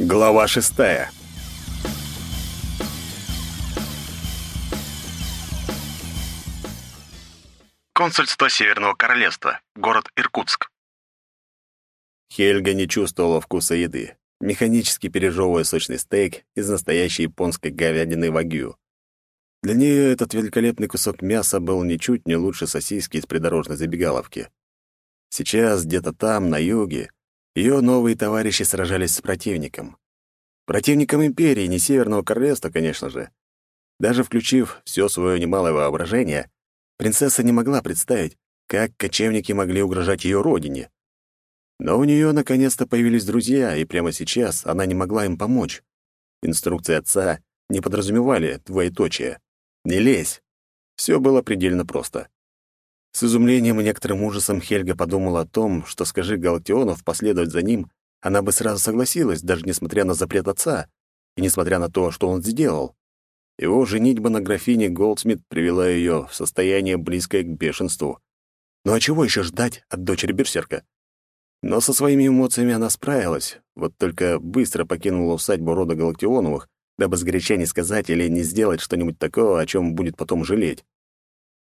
Глава шестая. Консульство Северного Королевства, город Иркутск. Хельга не чувствовала вкуса еды, механически пережевывая сочный стейк из настоящей японской говядины вагю. Для нее этот великолепный кусок мяса был ничуть не лучше сосиски из придорожной забегаловки. Сейчас где-то там, на юге, ее новые товарищи сражались с противником. Противником империи, не Северного Королевства, конечно же. Даже включив все свое немалое воображение, принцесса не могла представить, как кочевники могли угрожать ее родине. Но у нее наконец-то появились друзья, и прямо сейчас она не могла им помочь. Инструкции отца не подразумевали двоеточие. «Не лезь!» Все было предельно просто. С изумлением и некоторым ужасом Хельга подумала о том, что, скажи Галактионов последовать за ним, она бы сразу согласилась, даже несмотря на запрет отца, и несмотря на то, что он сделал. Его женитьба на графине Голдсмит привела ее в состояние, близкое к бешенству. Ну а чего еще ждать от дочери Берсерка? Но со своими эмоциями она справилась, вот только быстро покинула усадьбу рода Галактионовых, дабы сгоряча не сказать или не сделать что-нибудь такого, о чем будет потом жалеть.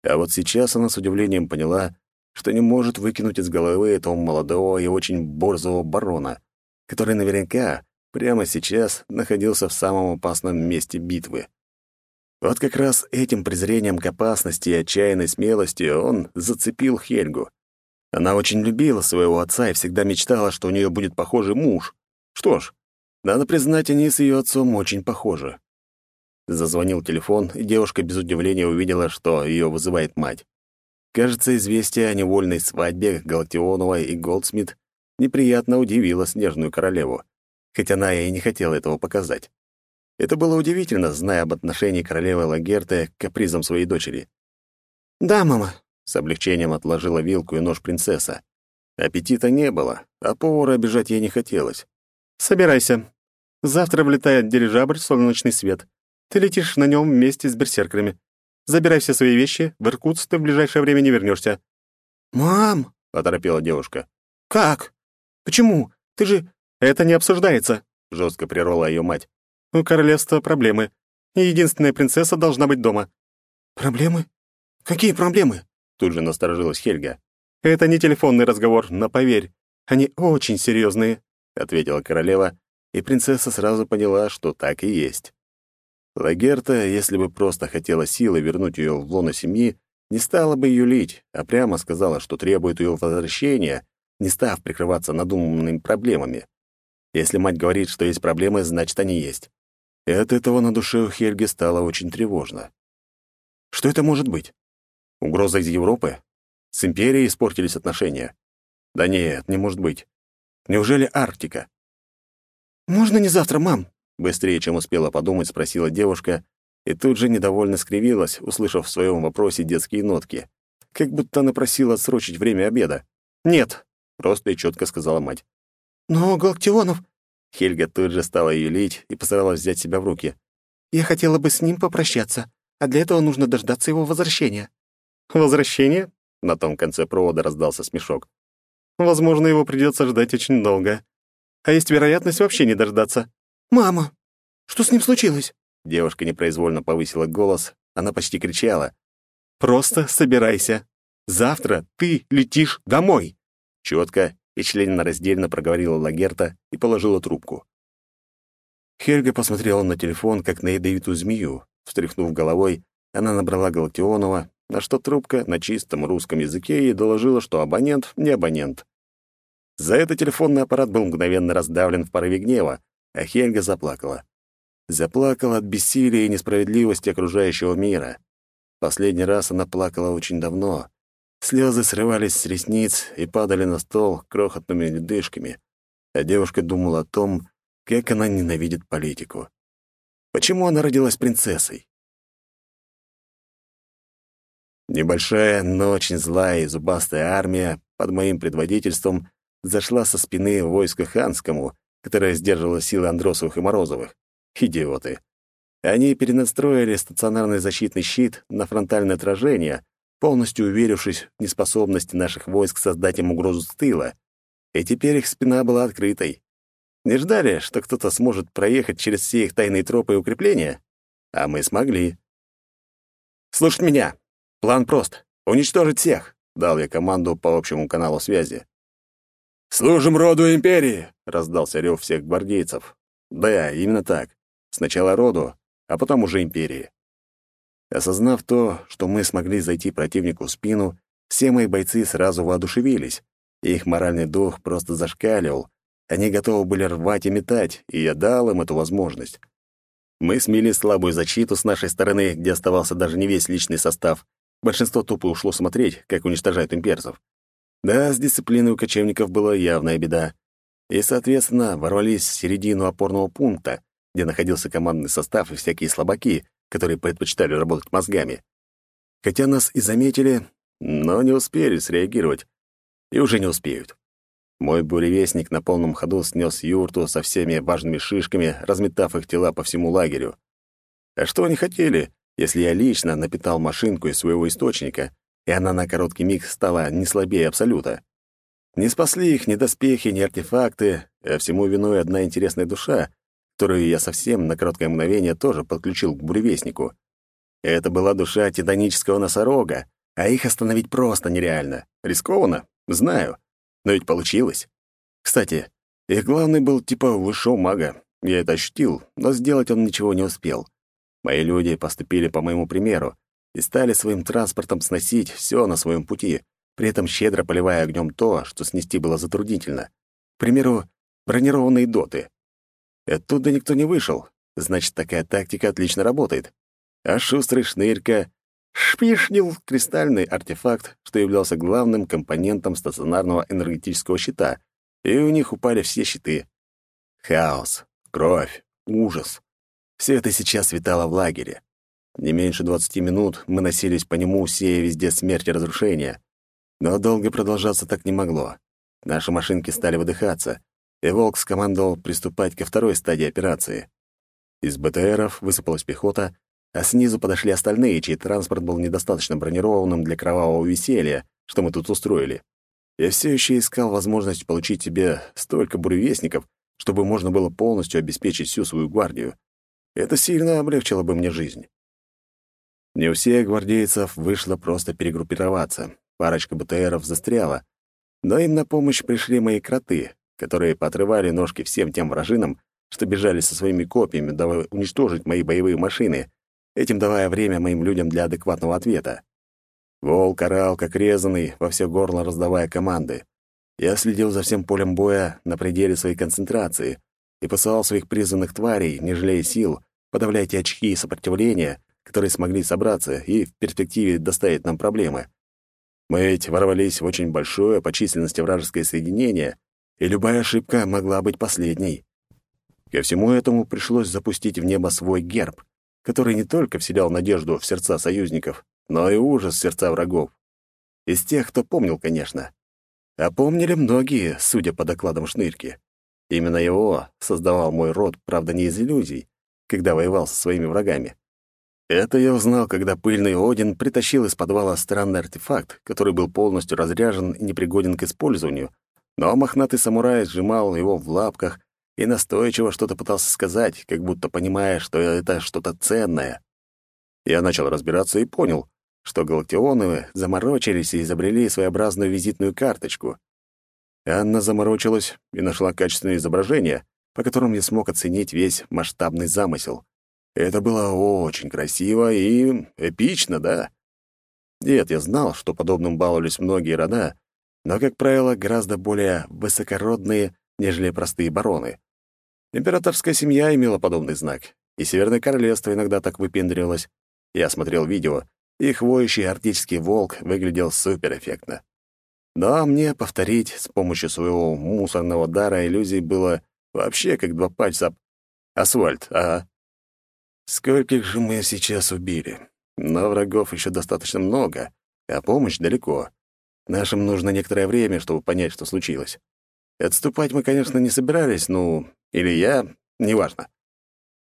А вот сейчас она с удивлением поняла, что не может выкинуть из головы этого молодого и очень борзого барона, который наверняка прямо сейчас находился в самом опасном месте битвы. Вот как раз этим презрением к опасности и отчаянной смелостью он зацепил Хельгу. Она очень любила своего отца и всегда мечтала, что у нее будет похожий муж. Что ж, надо признать, они с ее отцом очень похожи. Зазвонил телефон, и девушка без удивления увидела, что ее вызывает мать. Кажется, известие о невольной свадьбе Галактионовой и Голдсмит неприятно удивило Снежную Королеву, хоть она и не хотела этого показать. Это было удивительно, зная об отношении королевы Лагерты к капризам своей дочери. «Да, мама», — с облегчением отложила вилку и нож принцесса. Аппетита не было, а повара обижать ей не хотелось. «Собирайся. Завтра влетает дирижабль «Солнечный свет». Ты летишь на нем вместе с берсеркерами. Забирай все свои вещи, в Иркутск ты в ближайшее время не вернешься. «Мам!» — поторопила девушка. «Как? Почему? Ты же...» «Это не обсуждается», — жестко прервала ее мать. «У королевства проблемы, и единственная принцесса должна быть дома». «Проблемы? Какие проблемы?» Тут же насторожилась Хельга. «Это не телефонный разговор, но поверь, они очень серьезные», — ответила королева, и принцесса сразу поняла, что так и есть. Лагерта, если бы просто хотела силы вернуть ее в лоно семьи, не стала бы юлить, а прямо сказала, что требует ее возвращения, не став прикрываться надуманными проблемами. Если мать говорит, что есть проблемы, значит, они есть. И от этого на душе у Хельги стало очень тревожно. Что это может быть? Угроза из Европы? С империей испортились отношения? Да нет, не может быть. Неужели Арктика? «Можно не завтра, мам?» Быстрее, чем успела подумать, спросила девушка, и тут же недовольно скривилась, услышав в своем вопросе детские нотки. Как будто она просила отсрочить время обеда. «Нет», — просто и четко сказала мать. «Но Галактионов...» Хельга тут же стала юлить и постаралась взять себя в руки. «Я хотела бы с ним попрощаться, а для этого нужно дождаться его возвращения». «Возвращение?» — на том конце провода раздался смешок. «Возможно, его придется ждать очень долго. А есть вероятность вообще не дождаться». «Мама, что с ним случилось?» Девушка непроизвольно повысила голос, она почти кричала. «Просто собирайся. Завтра ты летишь домой!» Четко и членораздельно проговорила Лагерта и положила трубку. Хельга посмотрела на телефон, как на ядовитую змею. Встряхнув головой, она набрала Галактионова, на что трубка на чистом русском языке ей доложила, что абонент не абонент. За это телефонный аппарат был мгновенно раздавлен в порыве гнева, а Хельга заплакала. Заплакала от бессилия и несправедливости окружающего мира. Последний раз она плакала очень давно. Слезы срывались с ресниц и падали на стол крохотными ледышками, а девушка думала о том, как она ненавидит политику. Почему она родилась принцессой? Небольшая, но очень злая и зубастая армия под моим предводительством зашла со спины войска ханскому, которая сдерживала силы Андросовых и Морозовых. Идиоты. Они перенастроили стационарный защитный щит на фронтальное отражение, полностью уверившись в неспособности наших войск создать им угрозу с тыла. И теперь их спина была открытой. Не ждали, что кто-то сможет проехать через все их тайные тропы и укрепления? А мы смогли. «Слушать меня! План прост. Уничтожить всех!» — дал я команду по общему каналу связи. «Служим роду Империи!» — раздался рев всех гвардейцев. Да, именно так. Сначала роду, а потом уже Империи. Осознав то, что мы смогли зайти противнику в спину, все мои бойцы сразу воодушевились. Их моральный дух просто зашкаливал. Они готовы были рвать и метать, и я дал им эту возможность. Мы смели слабую защиту с нашей стороны, где оставался даже не весь личный состав. Большинство тупо ушло смотреть, как уничтожают имперцев. Да, с дисциплиной у кочевников была явная беда. И, соответственно, ворвались в середину опорного пункта, где находился командный состав и всякие слабаки, которые предпочитали работать мозгами. Хотя нас и заметили, но не успели среагировать. И уже не успеют. Мой буревестник на полном ходу снес юрту со всеми важными шишками, разметав их тела по всему лагерю. А что они хотели, если я лично напитал машинку из своего источника, и она на короткий миг стала не слабее Абсолюта? Не спасли их ни доспехи, ни артефакты, а всему виной одна интересная душа, которую я совсем на короткое мгновение тоже подключил к буревестнику. Это была душа титанического носорога, а их остановить просто нереально. Рискованно? Знаю. Но ведь получилось. Кстати, их главный был типа высшего мага. Я это ощутил, но сделать он ничего не успел. Мои люди поступили по моему примеру и стали своим транспортом сносить все на своем пути, при этом щедро поливая огнем то, что снести было затруднительно. К примеру, бронированные доты. Оттуда никто не вышел, значит, такая тактика отлично работает. А шустрый шнырька шпишнил кристальный артефакт, что являлся главным компонентом стационарного энергетического щита, и у них упали все щиты. Хаос, кровь, ужас. Все это сейчас витало в лагере. Не меньше двадцати минут мы носились по нему, сея везде смерть и разрушения. Но долго продолжаться так не могло. Наши машинки стали выдыхаться, и Волк скомандовал приступать ко второй стадии операции. Из БТРов высыпалась пехота, а снизу подошли остальные, чей транспорт был недостаточно бронированным для кровавого веселья, что мы тут устроили. Я все еще искал возможность получить себе столько буревестников, чтобы можно было полностью обеспечить всю свою гвардию. Это сильно облегчило бы мне жизнь. Не у всех гвардейцев вышло просто перегруппироваться. Парочка БТРов застряла. Но им на помощь пришли мои кроты, которые поотрывали ножки всем тем вражинам, что бежали со своими копьями, дабы уничтожить мои боевые машины, этим давая время моим людям для адекватного ответа. Волк орал, как резанный, во все горло раздавая команды. Я следил за всем полем боя на пределе своей концентрации и посылал своих призванных тварей, не жалея сил, подавляя те очки сопротивления, которые смогли собраться и в перспективе доставить нам проблемы. Мы ведь ворвались в очень большое по численности вражеское соединение, и любая ошибка могла быть последней. Ко всему этому пришлось запустить в небо свой герб, который не только вселял надежду в сердца союзников, но и ужас в сердца врагов. Из тех, кто помнил, конечно. А помнили многие, судя по докладам Шнырки. Именно его создавал мой род, правда, не из иллюзий, когда воевал со своими врагами. Это я узнал, когда пыльный Один притащил из подвала странный артефакт, который был полностью разряжен и непригоден к использованию, но мохнатый самурай сжимал его в лапках и настойчиво что-то пытался сказать, как будто понимая, что это что-то ценное. Я начал разбираться и понял, что галактионы заморочились и изобрели своеобразную визитную карточку. Анна заморочилась и нашла качественное изображение, по которому я смог оценить весь масштабный замысел. Это было очень красиво и эпично, да? Нет, я знал, что подобным баловались многие рода, но, как правило, гораздо более высокородные, нежели простые бароны. Императорская семья имела подобный знак, и Северное Королевство иногда так выпендривалось. Я смотрел видео, и хвоющий арктический волк выглядел суперэффектно. Но мне повторить с помощью своего мусорного дара иллюзий было вообще как два пальца асфальт, ага. Скольких же мы сейчас убили? Но врагов еще достаточно много, а помощь далеко. Нашим нужно некоторое время, чтобы понять, что случилось. Отступать мы, конечно, не собирались, ну, или я, неважно.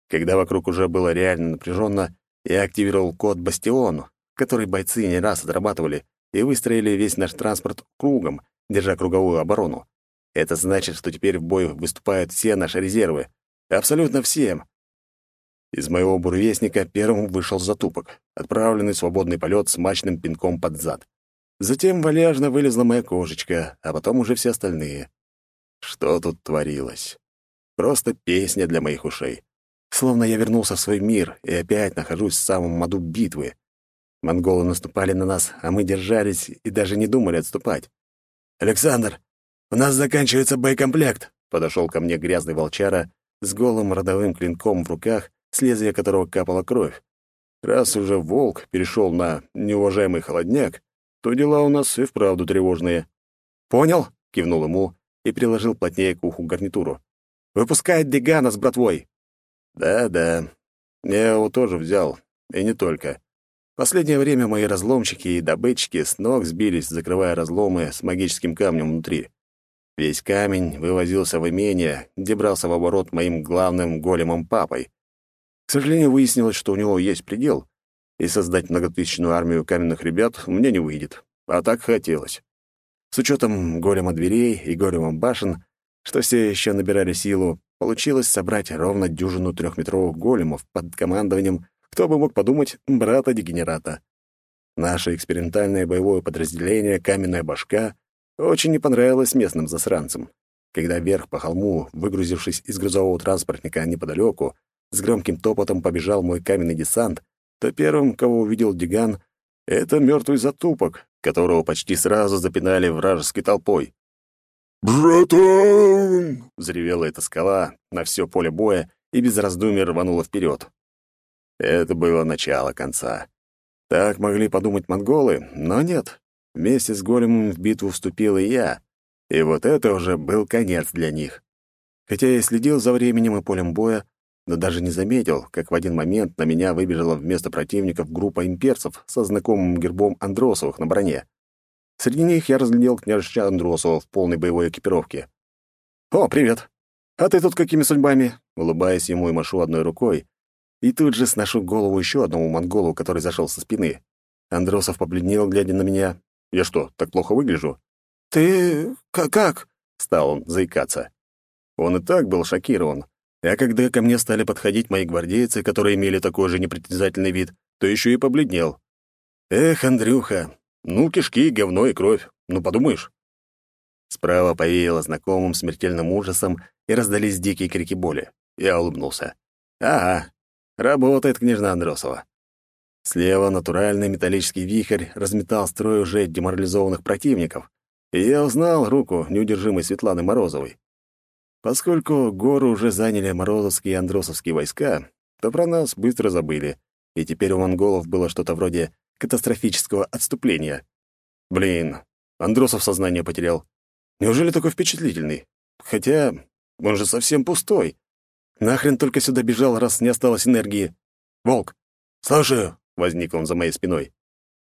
Когда вокруг уже было реально напряженно, я активировал код «Бастион», который бойцы не раз отрабатывали, и выстроили весь наш транспорт кругом, держа круговую оборону. Это значит, что теперь в бой выступают все наши резервы. Абсолютно всем. Из моего буревестника первым вышел затупок, отправленный в свободный полет с мощным пинком под зад. Затем вальяжно вылезла моя кошечка, а потом уже все остальные. Что тут творилось? Просто песня для моих ушей. Словно я вернулся в свой мир и опять нахожусь в самом маду битвы. Монголы наступали на нас, а мы держались и даже не думали отступать. «Александр, у нас заканчивается боекомплект», — подошел ко мне грязный волчара с голым родовым клинком в руках, с лезвия которого капала кровь. Раз уже волк перешел на неуважаемый холодняк, то дела у нас и вправду тревожные. «Понял?» — кивнул ему и приложил плотнее к уху гарнитуру. «Выпускает Дегана с братвой!» «Да-да, я его тоже взял, и не только. Последнее время мои разломщики и добытчики с ног сбились, закрывая разломы с магическим камнем внутри. Весь камень вывозился в имение, где брался в оборот моим главным големом папой. К сожалению, выяснилось, что у него есть предел, и создать многотысячную армию каменных ребят мне не выйдет, а так хотелось. С учетом голема дверей и голема башен, что все еще набирали силу, получилось собрать ровно дюжину трехметровых големов под командованием кто бы мог подумать, брата-дегенерата. Наше экспериментальное боевое подразделение «Каменная башка» очень не понравилось местным засранцам. Когда вверх по холму, выгрузившись из грузового транспортника неподалеку, с громким топотом побежал мой каменный десант, то первым, кого увидел Диган, это мертвый затупок, которого почти сразу запинали вражеской толпой. «Братан!» — взревела эта скала на все поле боя и без раздумий рванула вперед. Это было начало конца. Так могли подумать монголы, но нет. Вместе с големом в битву вступил и я. И вот это уже был конец для них. Хотя я следил за временем и полем боя, но даже не заметил, как в один момент на меня выбежала вместо противников группа имперцев со знакомым гербом Андросовых на броне. Среди них я разглядел княжича Андросова в полной боевой экипировке. «О, привет! А ты тут какими судьбами?» Улыбаясь ему и машу одной рукой, и тут же сношу голову еще одному монголу, который зашел со спины. Андросов побледнел, глядя на меня. «Я что, так плохо выгляжу?» «Ты... как?» — стал он заикаться. Он и так был шокирован. А когда ко мне стали подходить мои гвардейцы, которые имели такой же непритязательный вид, то еще и побледнел. «Эх, Андрюха, ну, кишки, говно и кровь. Ну, подумаешь». Справа повеяло знакомым смертельным ужасом, и раздались дикие крики боли. Я улыбнулся. «Ага, Работает княжна Андросова. Слева натуральный металлический вихрь разметал строй уже деморализованных противников, и я узнал руку неудержимой Светланы Морозовой. Поскольку гору уже заняли морозовские и андросовские войска, то про нас быстро забыли, и теперь у монголов было что-то вроде катастрофического отступления. Блин, Андросов сознание потерял. Неужели такой впечатлительный? Хотя он же совсем пустой. Нахрен только сюда бежал, раз не осталось энергии? Волк. Слушаю, возник он за моей спиной.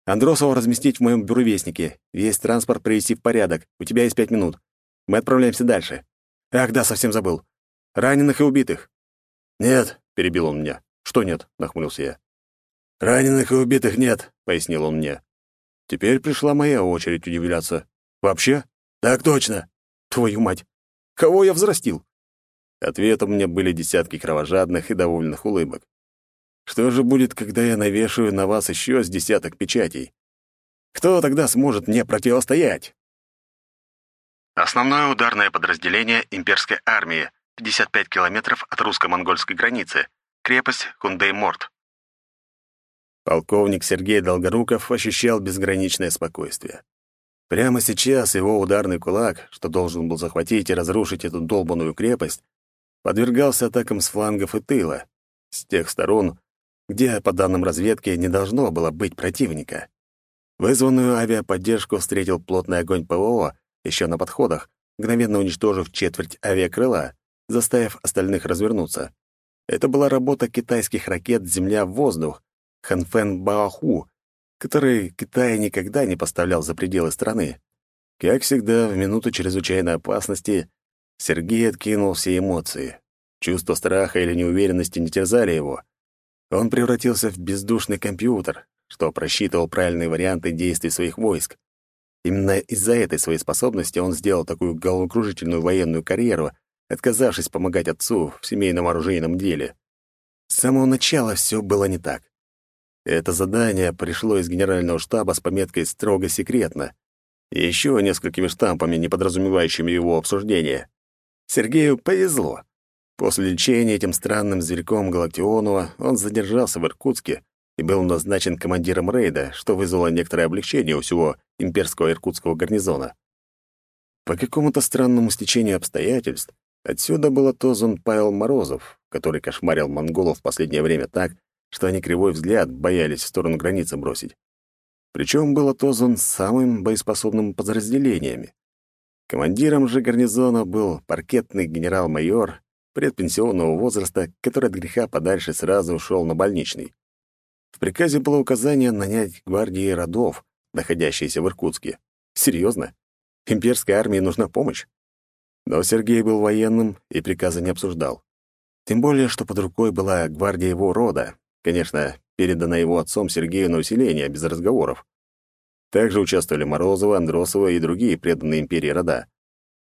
Андросова разместить в моем бюровестнике. Весь транспорт привести в порядок. У тебя есть пять минут. Мы отправляемся дальше. Ах, да, совсем забыл. Раненых и убитых. Нет, перебил он меня. Что нет? нахмурился я. Раненых и убитых нет, пояснил он мне. Теперь пришла моя очередь удивляться. Вообще? Так точно. Твою мать. Кого я взрастил? Ответом мне были десятки кровожадных и довольных улыбок. Что же будет, когда я навешаю на вас еще с десяток печатей? Кто тогда сможет мне противостоять? Основное ударное подразделение имперской армии, 55 километров от русско-монгольской границы, крепость Хундей-Морт. Полковник Сергей Долгоруков ощущал безграничное спокойствие. Прямо сейчас его ударный кулак, что должен был захватить и разрушить эту долбанную крепость, подвергался атакам с флангов и тыла, с тех сторон, где, по данным разведки, не должно было быть противника. Вызванную авиаподдержку встретил плотный огонь ПВО еще на подходах, мгновенно уничтожив четверть авиакрыла, заставив остальных развернуться. Это была работа китайских ракет «Земля-воздух» Ханфэн Баоху, который Китай никогда не поставлял за пределы страны. Как всегда, в минуту чрезвычайной опасности Сергей откинул все эмоции. Чувство страха или неуверенности не терзали его. Он превратился в бездушный компьютер, что просчитывал правильные варианты действий своих войск. Именно из-за этой своей способности он сделал такую головокружительную военную карьеру, отказавшись помогать отцу в семейном оружейном деле. С самого начала все было не так. Это задание пришло из генерального штаба с пометкой «строго секретно» и еще несколькими штампами, не подразумевающими его обсуждения. Сергею повезло. После лечения этим странным зверьком Галактионова он задержался в Иркутске и был назначен командиром рейда, что вызвало некоторое облегчение у всего имперского иркутского гарнизона. По какому-то странному стечению обстоятельств отсюда был отозван Павел Морозов, который кошмарил монголов в последнее время так, что они кривой взгляд боялись в сторону границы бросить. Причем был отозван самым боеспособным подразделениями. Командиром же гарнизона был паркетный генерал-майор предпенсионного возраста, который от греха подальше сразу ушел на больничный. В приказе было указание нанять гвардии родов, находящиеся в Иркутске. Серьезно? Имперской армии нужна помощь? Но Сергей был военным и приказа не обсуждал. Тем более, что под рукой была гвардия его рода, конечно, передана его отцом Сергею на усиление, без разговоров. Также участвовали Морозова, Андросова и другие преданные империи рода.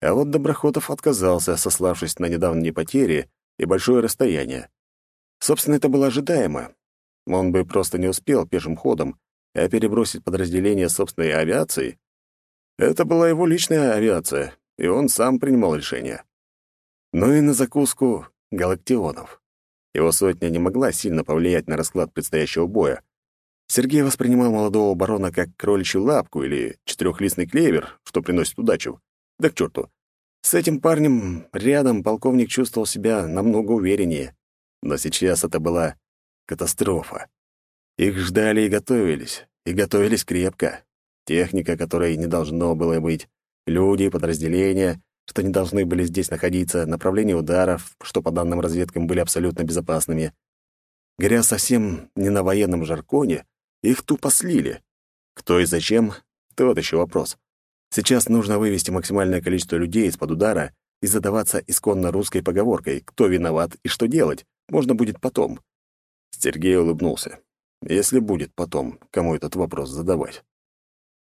А вот Доброхотов отказался, сославшись на недавние потери и большое расстояние. Собственно, это было ожидаемо. Он бы просто не успел пешим ходом, а перебросить подразделение собственной авиации — это была его личная авиация, и он сам принимал решение. Ну и на закуску — Галактионов. Его сотня не могла сильно повлиять на расклад предстоящего боя. Сергей воспринимал молодого барона как кроличью лапку или четырехлистный клевер, что приносит удачу. Да к черту. С этим парнем рядом полковник чувствовал себя намного увереннее. Но сейчас это была катастрофа. Их ждали и готовились, и готовились крепко. Техника, которой не должно было быть, люди, подразделения, что не должны были здесь находиться, направление ударов, что по данным разведкам были абсолютно безопасными. Говоря совсем не на военном жарконе, их тупо слили. Кто и зачем — тот еще вопрос. Сейчас нужно вывести максимальное количество людей из-под удара и задаваться исконно русской поговоркой «Кто виноват и что делать?» можно будет потом. Сергей улыбнулся. Если будет потом, кому этот вопрос задавать.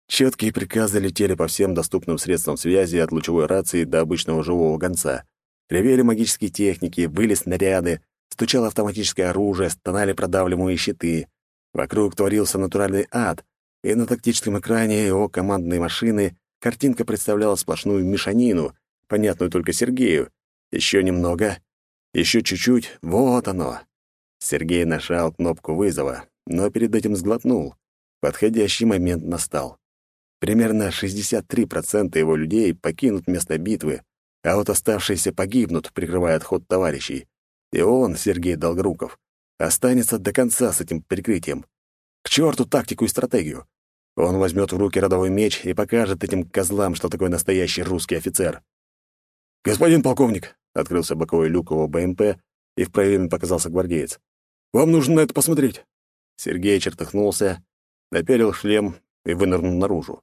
Четкие приказы летели по всем доступным средствам связи от лучевой рации до обычного живого гонца. Ревели магические техники, были снаряды, стучало автоматическое оружие, стонали продавливаемые щиты. Вокруг творился натуральный ад, и на тактическом экране его командной машины Картинка представляла сплошную мешанину, понятную только Сергею. Еще немного, еще чуть-чуть, вот оно. Сергей нажал кнопку вызова, но перед этим сглотнул. Подходящий момент настал. Примерно 63% его людей покинут место битвы, а вот оставшиеся погибнут, прикрывая отход товарищей. И он, Сергей Долгруков, останется до конца с этим прикрытием. К черту тактику и стратегию. Он возьмет в руки родовой меч и покажет этим козлам, что такое настоящий русский офицер. «Господин полковник!» — открылся боковой люк его БМП, и в проеме показался гвардеец. «Вам нужно на это посмотреть!» Сергей чертыхнулся, напялил шлем и вынырнул наружу.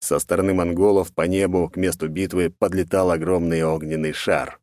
Со стороны монголов по небу к месту битвы подлетал огромный огненный шар.